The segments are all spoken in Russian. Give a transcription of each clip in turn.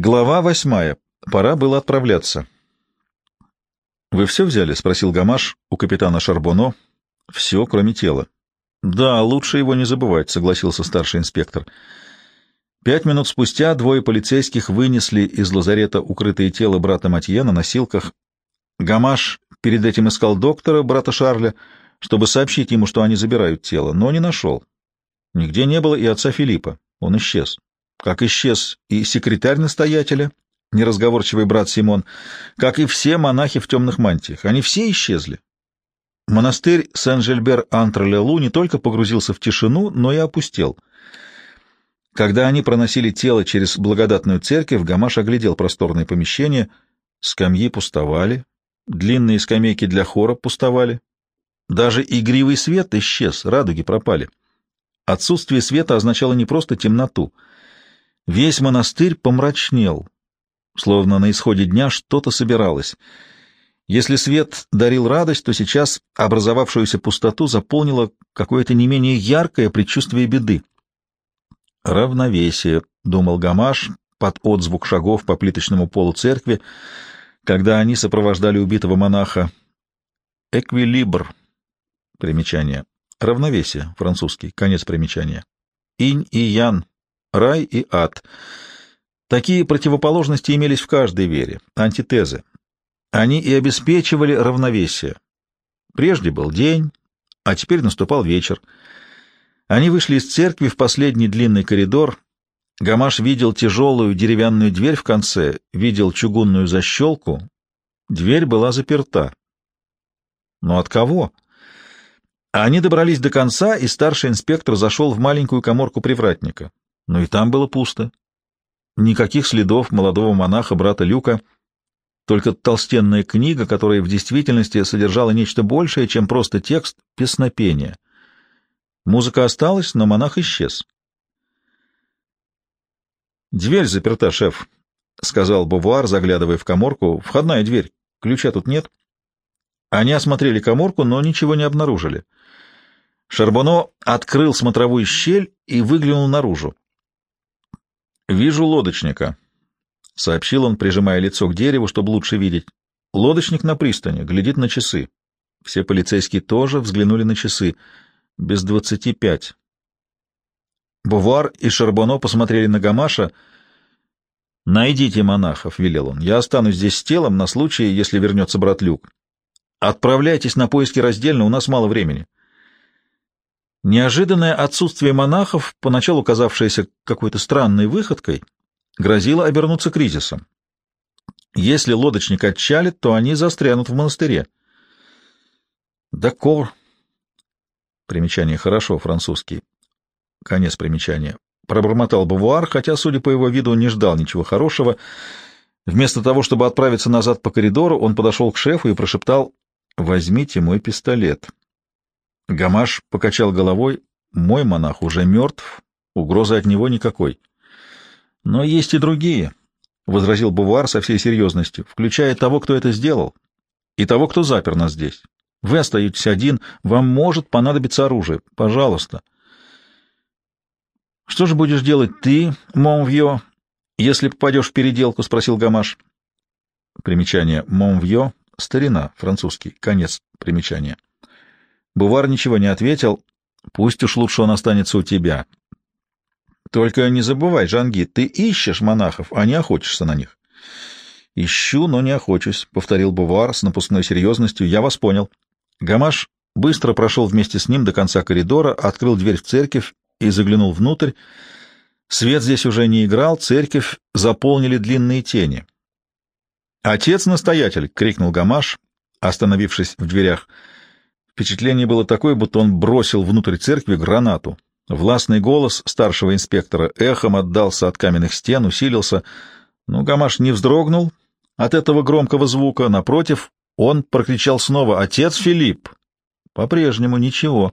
Глава восьмая. Пора было отправляться. «Вы все взяли?» — спросил Гамаш у капитана Шарбоно. «Все, кроме тела». «Да, лучше его не забывать», — согласился старший инспектор. Пять минут спустя двое полицейских вынесли из лазарета укрытое тело брата Матье на носилках. Гамаш перед этим искал доктора, брата Шарля, чтобы сообщить ему, что они забирают тело, но не нашел. Нигде не было и отца Филиппа. Он исчез. Как исчез и секретарь настоятеля, неразговорчивый брат Симон, как и все монахи в темных мантиях. Они все исчезли. Монастырь Сен-Жильбер-Антр-Лелу не только погрузился в тишину, но и опустел. Когда они проносили тело через благодатную церковь, Гамаш оглядел просторное помещение. Скамьи пустовали, длинные скамейки для хора пустовали. Даже игривый свет исчез, радуги пропали. Отсутствие света означало не просто темноту. Весь монастырь помрачнел, словно на исходе дня что-то собиралось. Если свет дарил радость, то сейчас образовавшуюся пустоту заполнило какое-то не менее яркое предчувствие беды. «Равновесие», — думал Гамаш под отзвук шагов по плиточному полу церкви, когда они сопровождали убитого монаха. «Эквилибр» — примечание. «Равновесие» — французский, конец примечания. «Инь и ян» — рай и ад — Такие противоположности имелись в каждой вере, антитезы. Они и обеспечивали равновесие. Прежде был день, а теперь наступал вечер. Они вышли из церкви в последний длинный коридор. Гамаш видел тяжелую деревянную дверь в конце, видел чугунную защелку. Дверь была заперта. Но от кого? Они добрались до конца, и старший инспектор зашел в маленькую коморку привратника. Но и там было пусто. Никаких следов молодого монаха, брата Люка, только толстенная книга, которая в действительности содержала нечто большее, чем просто текст песнопения. Музыка осталась, но монах исчез. «Дверь заперта, шеф», — сказал Бувуар, заглядывая в коморку. «Входная дверь. Ключа тут нет». Они осмотрели коморку, но ничего не обнаружили. Шарбоно открыл смотровую щель и выглянул наружу. «Вижу лодочника», — сообщил он, прижимая лицо к дереву, чтобы лучше видеть. «Лодочник на пристани, глядит на часы». Все полицейские тоже взглянули на часы. Без двадцати пять. Бувар и Шарбоно посмотрели на Гамаша. «Найдите монахов», — велел он. «Я останусь здесь с телом на случай, если вернется брат Люк. Отправляйтесь на поиски раздельно, у нас мало времени». Неожиданное отсутствие монахов, поначалу казавшееся какой-то странной выходкой, грозило обернуться кризисом. Если лодочник отчалит, то они застрянут в монастыре. Дакор. Примечание хорошо, французский. Конец примечания. Пробормотал Бавуар, хотя, судя по его виду, не ждал ничего хорошего. Вместо того, чтобы отправиться назад по коридору, он подошел к шефу и прошептал «Возьмите мой пистолет». Гамаш покачал головой. Мой монах уже мертв, угрозы от него никакой. Но есть и другие, — возразил Бувар со всей серьезностью, включая того, кто это сделал, и того, кто запер нас здесь. Вы остаетесь один, вам может понадобиться оружие. Пожалуйста. — Что же будешь делать ты, Монвьё, если попадешь в переделку? — спросил Гамаш. Примечание «Монвьё» — старина, французский, конец примечания. Бувар ничего не ответил. Пусть уж лучше он останется у тебя. Только не забывай, Жанги, ты ищешь монахов, а не охотишься на них. Ищу, но не охочусь, — повторил Бувар с напускной серьезностью. Я вас понял. Гамаш быстро прошел вместе с ним до конца коридора, открыл дверь в церковь и заглянул внутрь. Свет здесь уже не играл, церковь заполнили длинные тени. «Отец-настоятель!» — крикнул Гамаш, остановившись в дверях — Впечатление было такое, будто он бросил внутрь церкви гранату. Властный голос старшего инспектора эхом отдался от каменных стен, усилился. Но Гамаш не вздрогнул от этого громкого звука. Напротив, он прокричал снова «Отец Филипп!» По-прежнему ничего.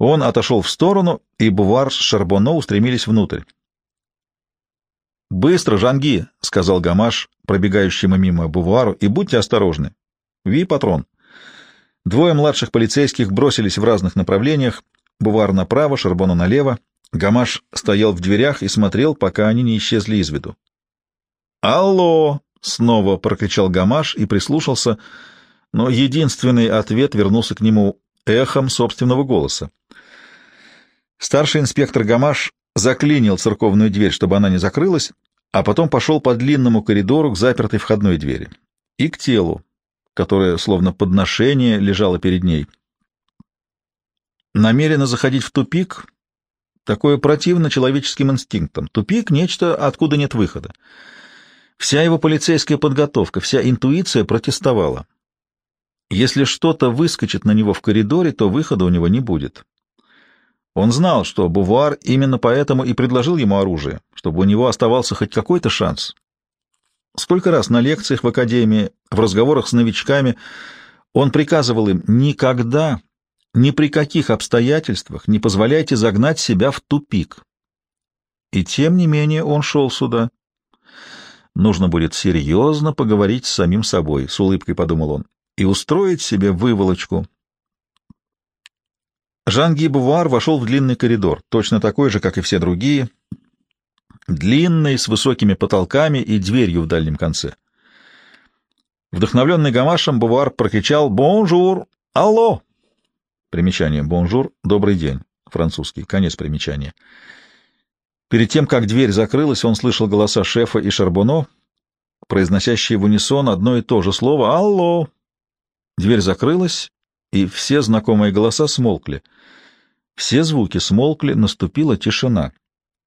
Он отошел в сторону, и Бувар с Шарбоно устремились внутрь. «Быстро, Жанги!» — сказал Гамаш, пробегающему мимо Бувару, — «и будьте осторожны. Ви, патрон!» Двое младших полицейских бросились в разных направлениях, Бувар направо, Шарбону налево. Гамаш стоял в дверях и смотрел, пока они не исчезли из виду. «Алло!» — снова прокричал Гамаш и прислушался, но единственный ответ вернулся к нему эхом собственного голоса. Старший инспектор Гамаш заклинил церковную дверь, чтобы она не закрылась, а потом пошел по длинному коридору к запертой входной двери и к телу, которое, словно подношение, лежало перед ней. Намеренно заходить в тупик — такое противно человеческим инстинктам. Тупик — нечто, откуда нет выхода. Вся его полицейская подготовка, вся интуиция протестовала. Если что-то выскочит на него в коридоре, то выхода у него не будет. Он знал, что Бувар именно поэтому и предложил ему оружие, чтобы у него оставался хоть какой-то шанс. Сколько раз на лекциях в академии, в разговорах с новичками он приказывал им никогда, ни при каких обстоятельствах не позволяйте загнать себя в тупик. И тем не менее он шел сюда. Нужно будет серьезно поговорить с самим собой, — с улыбкой подумал он и устроить себе выволочку. Жан-Ги Бувар вошел в длинный коридор, точно такой же, как и все другие, длинный, с высокими потолками и дверью в дальнем конце. Вдохновленный Гамашем, Бувар прокричал «Bonjour! Allô!» Примечание «Bonjour» — «Добрый день», французский, конец примечания. Перед тем, как дверь закрылась, он слышал голоса шефа и Шарбоно, произносящие в унисон одно и то же слово «Allô!» Дверь закрылась, и все знакомые голоса смолкли. Все звуки смолкли, наступила тишина.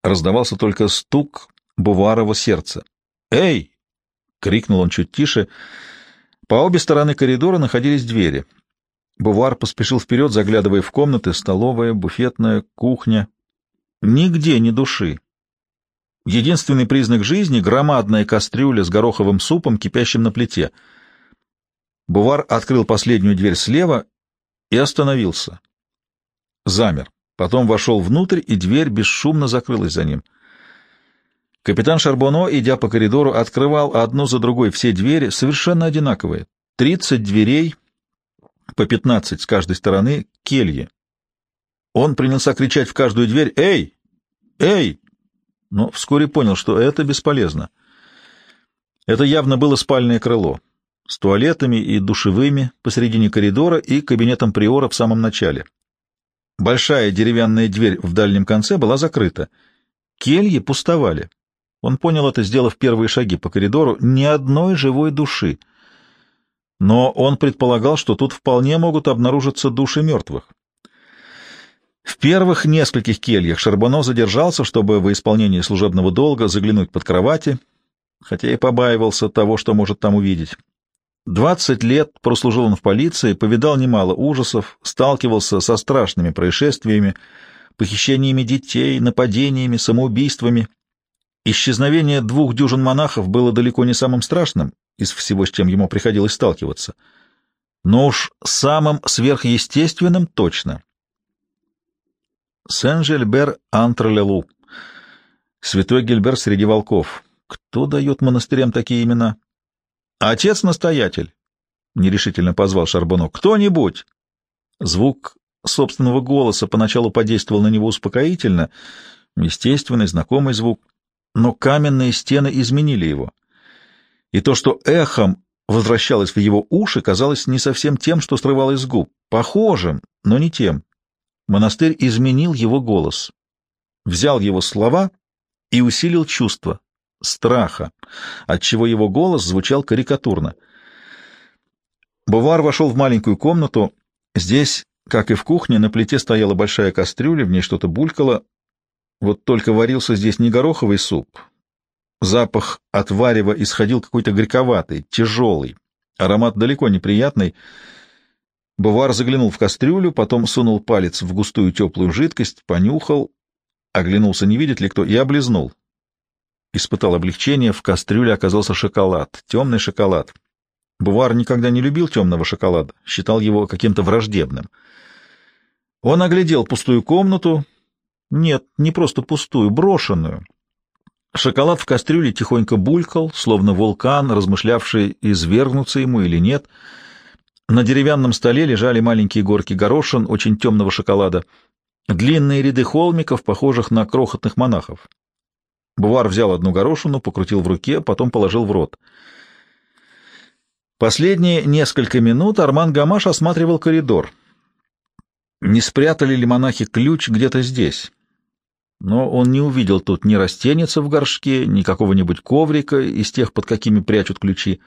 Раздавался только стук Буварова сердца. «Эй!» — крикнул он чуть тише. По обе стороны коридора находились двери. Бувар поспешил вперед, заглядывая в комнаты, столовая, буфетная, кухня. Нигде ни души. Единственный признак жизни — громадная кастрюля с гороховым супом, кипящим на плите — Бувар открыл последнюю дверь слева и остановился. Замер. Потом вошел внутрь, и дверь бесшумно закрылась за ним. Капитан Шарбоно, идя по коридору, открывал одну за другой все двери, совершенно одинаковые. Тридцать дверей, по пятнадцать с каждой стороны, кельи. Он принялся кричать в каждую дверь «Эй! Эй!», но вскоре понял, что это бесполезно. Это явно было спальное крыло с туалетами и душевыми посередине коридора и кабинетом приора в самом начале. Большая деревянная дверь в дальнем конце была закрыта. Кельи пустовали. Он понял это, сделав первые шаги по коридору, ни одной живой души. Но он предполагал, что тут вполне могут обнаружиться души мертвых. В первых нескольких кельях Шарбоно задержался, чтобы во исполнении служебного долга заглянуть под кровати, хотя и побаивался того, что может там увидеть. Двадцать лет прослужил он в полиции, повидал немало ужасов, сталкивался со страшными происшествиями, похищениями детей, нападениями, самоубийствами. Исчезновение двух дюжин монахов было далеко не самым страшным из всего, с чем ему приходилось сталкиваться. Но уж самым сверхъестественным точно. Сен-Жильбер Антрелелу. Святой Гильбер среди волков. Кто дает монастырям такие имена? «Отец-настоятель!» — нерешительно позвал Шарбоно. «Кто-нибудь!» Звук собственного голоса поначалу подействовал на него успокоительно, естественный, знакомый звук, но каменные стены изменили его. И то, что эхом возвращалось в его уши, казалось не совсем тем, что срывалось с губ, похожим, но не тем. Монастырь изменил его голос, взял его слова и усилил чувства, страха, отчего его голос звучал карикатурно. Бувар вошел в маленькую комнату. Здесь, как и в кухне, на плите стояла большая кастрюля, в ней что-то булькало. Вот только варился здесь не гороховый суп. Запах от варева исходил какой-то горьковатый, тяжелый. Аромат далеко неприятный. Бувар заглянул в кастрюлю, потом сунул палец в густую теплую жидкость, понюхал, оглянулся, не видит ли кто, и облизнул испытал облегчение, в кастрюле оказался шоколад, темный шоколад. Бувар никогда не любил темного шоколада, считал его каким-то враждебным. Он оглядел пустую комнату. Нет, не просто пустую, брошенную. Шоколад в кастрюле тихонько булькал, словно вулкан, размышлявший, извергнуться ему или нет. На деревянном столе лежали маленькие горки горошин очень темного шоколада, длинные ряды холмиков, похожих на крохотных монахов. Бувар взял одну горошину, покрутил в руке, потом положил в рот. Последние несколько минут Арман Гамаш осматривал коридор. Не спрятали ли монахи ключ где-то здесь? Но он не увидел тут ни растеница в горшке, ни какого-нибудь коврика из тех, под какими прячут ключи.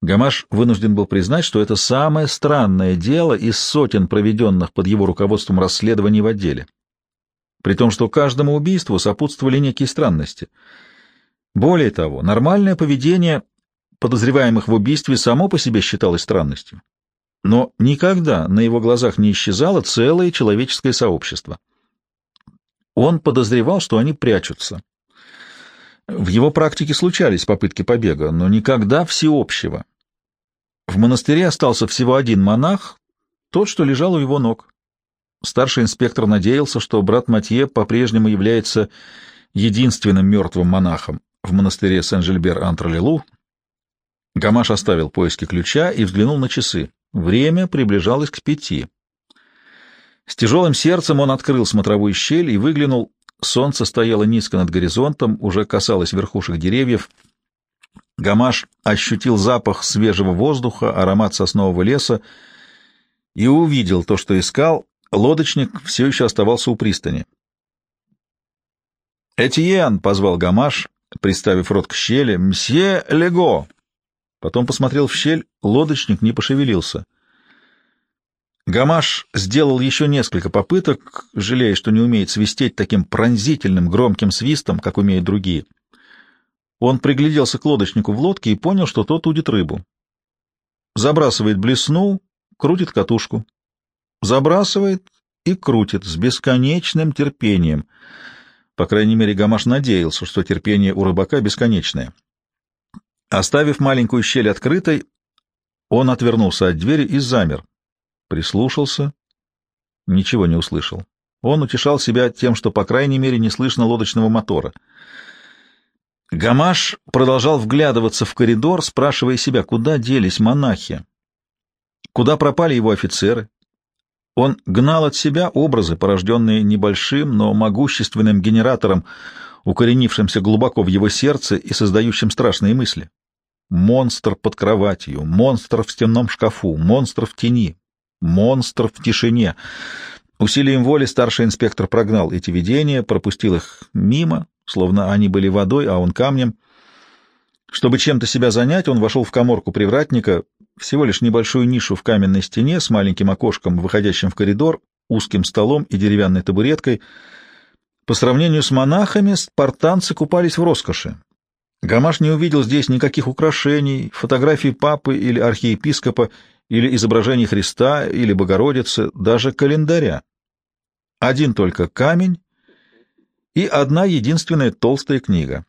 Гамаш вынужден был признать, что это самое странное дело из сотен проведенных под его руководством расследований в отделе при том, что каждому убийству сопутствовали некие странности. Более того, нормальное поведение подозреваемых в убийстве само по себе считалось странностью. Но никогда на его глазах не исчезало целое человеческое сообщество. Он подозревал, что они прячутся. В его практике случались попытки побега, но никогда всеобщего. В монастыре остался всего один монах, тот, что лежал у его ног. Старший инспектор надеялся, что брат Матье по-прежнему является единственным мертвым монахом в монастыре Сен-Жильбер-Антралилу. Гамаш оставил поиски ключа и взглянул на часы. Время приближалось к пяти. С тяжелым сердцем он открыл смотровую щель и выглянул. Солнце стояло низко над горизонтом, уже касалось верхушек деревьев. Гамаш ощутил запах свежего воздуха, аромат соснового леса и увидел то, что искал Лодочник все еще оставался у пристани. «Этьен!» — позвал Гамаш, приставив рот к щели. «Мсье Лего!» Потом посмотрел в щель, лодочник не пошевелился. Гамаш сделал еще несколько попыток, жалея, что не умеет свистеть таким пронзительным громким свистом, как умеют другие. Он пригляделся к лодочнику в лодке и понял, что тот удит рыбу. Забрасывает блесну, крутит катушку забрасывает и крутит с бесконечным терпением. По крайней мере, Гамаш надеялся, что терпение у рыбака бесконечное. Оставив маленькую щель открытой, он отвернулся от двери и замер. Прислушался, ничего не услышал. Он утешал себя тем, что, по крайней мере, не слышно лодочного мотора. Гамаш продолжал вглядываться в коридор, спрашивая себя, куда делись монахи, куда пропали его офицеры, он гнал от себя образы, порожденные небольшим, но могущественным генератором, укоренившимся глубоко в его сердце и создающим страшные мысли. Монстр под кроватью, монстр в стенном шкафу, монстр в тени, монстр в тишине. Усилием воли старший инспектор прогнал эти видения, пропустил их мимо, словно они были водой, а он камнем. Чтобы чем-то себя занять, он вошел в коморку привратника, всего лишь небольшую нишу в каменной стене с маленьким окошком, выходящим в коридор, узким столом и деревянной табуреткой. По сравнению с монахами, спартанцы купались в роскоши. Гамаш не увидел здесь никаких украшений, фотографий папы или архиепископа, или изображений Христа или Богородицы, даже календаря. Один только камень и одна единственная толстая книга.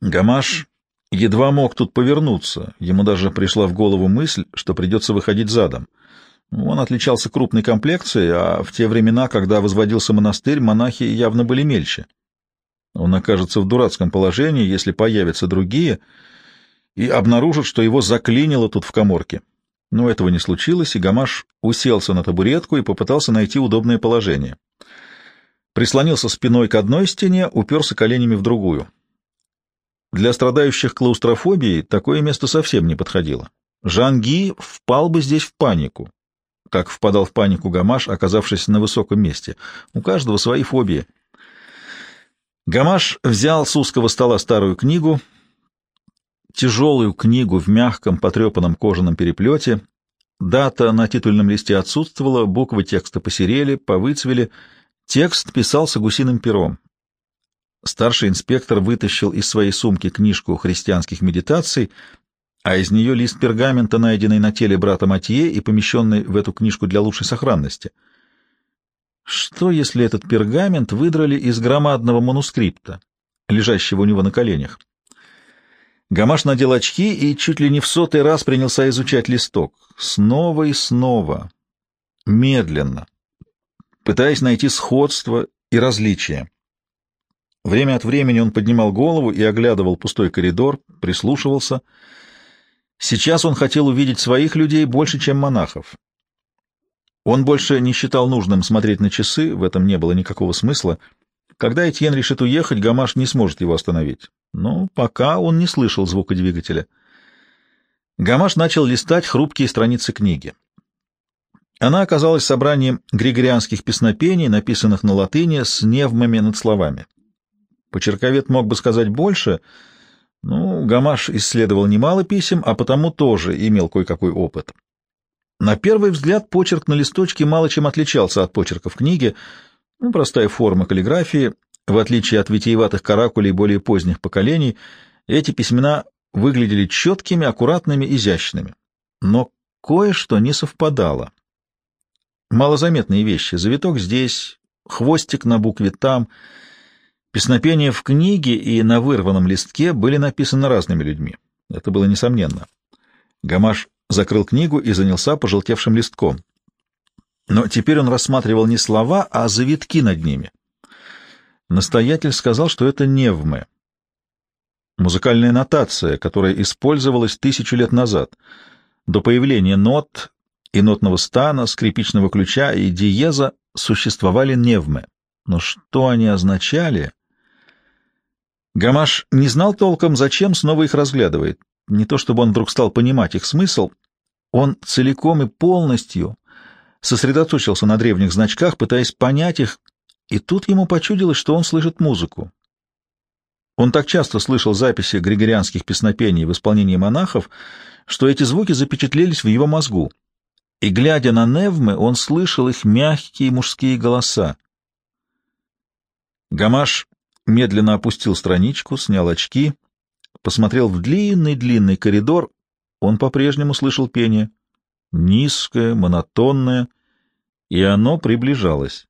Гамаш едва мог тут повернуться. Ему даже пришла в голову мысль, что придется выходить задом. Он отличался крупной комплекцией, а в те времена, когда возводился монастырь, монахи явно были мельче. Он окажется в дурацком положении, если появятся другие, и обнаружат, что его заклинило тут в коморке. Но этого не случилось, и Гамаш уселся на табуретку и попытался найти удобное положение. Прислонился спиной к одной стене, уперся коленями в другую. Для страдающих клаустрофобией такое место совсем не подходило. Жанги впал бы здесь в панику, как впадал в панику Гамаш, оказавшись на высоком месте. У каждого свои фобии. Гамаш взял с узкого стола старую книгу, тяжелую книгу в мягком потрепанном кожаном переплете. Дата на титульном листе отсутствовала, буквы текста посерели, повыцвели. Текст писался гусиным пером. Старший инспектор вытащил из своей сумки книжку христианских медитаций, а из нее лист пергамента, найденный на теле брата Матье и помещенный в эту книжку для лучшей сохранности. Что, если этот пергамент выдрали из громадного манускрипта, лежащего у него на коленях? Гамаш надел очки и чуть ли не в сотый раз принялся изучать листок. Снова и снова. Медленно. Пытаясь найти сходство и различия. Время от времени он поднимал голову и оглядывал пустой коридор, прислушивался. Сейчас он хотел увидеть своих людей больше, чем монахов. Он больше не считал нужным смотреть на часы, в этом не было никакого смысла. Когда Этьен решит уехать, Гамаш не сможет его остановить. Но пока он не слышал звука двигателя. Гамаш начал листать хрупкие страницы книги. Она оказалась собранием григорианских песнопений, написанных на латыни с невмами над словами. Почерковед мог бы сказать больше, ну, Гамаш исследовал немало писем, а потому тоже имел кое-какой опыт. На первый взгляд почерк на листочке мало чем отличался от почерка в книге, ну, простая форма каллиграфии, в отличие от витиеватых каракулей более поздних поколений, эти письмена выглядели четкими, аккуратными, изящными. Но кое-что не совпадало. Малозаметные вещи. Завиток здесь, хвостик на букве там — Песнопения в книге и на вырванном листке были написаны разными людьми. Это было несомненно. Гамаш закрыл книгу и занялся пожелтевшим листком. Но теперь он рассматривал не слова, а завитки над ними. Настоятель сказал, что это невмы. Музыкальная нотация, которая использовалась тысячу лет назад, до появления нот и нотного стана, скрипичного ключа и диеза существовали невмы. Но что они означали? Гамаш не знал толком, зачем снова их разглядывает. Не то чтобы он вдруг стал понимать их смысл, он целиком и полностью сосредоточился на древних значках, пытаясь понять их, и тут ему почудилось, что он слышит музыку. Он так часто слышал записи григорианских песнопений в исполнении монахов, что эти звуки запечатлелись в его мозгу. И, глядя на Невмы, он слышал их мягкие мужские голоса. Гамаш медленно опустил страничку, снял очки, посмотрел в длинный-длинный коридор. Он по-прежнему слышал пение. Низкое, монотонное, и оно приближалось.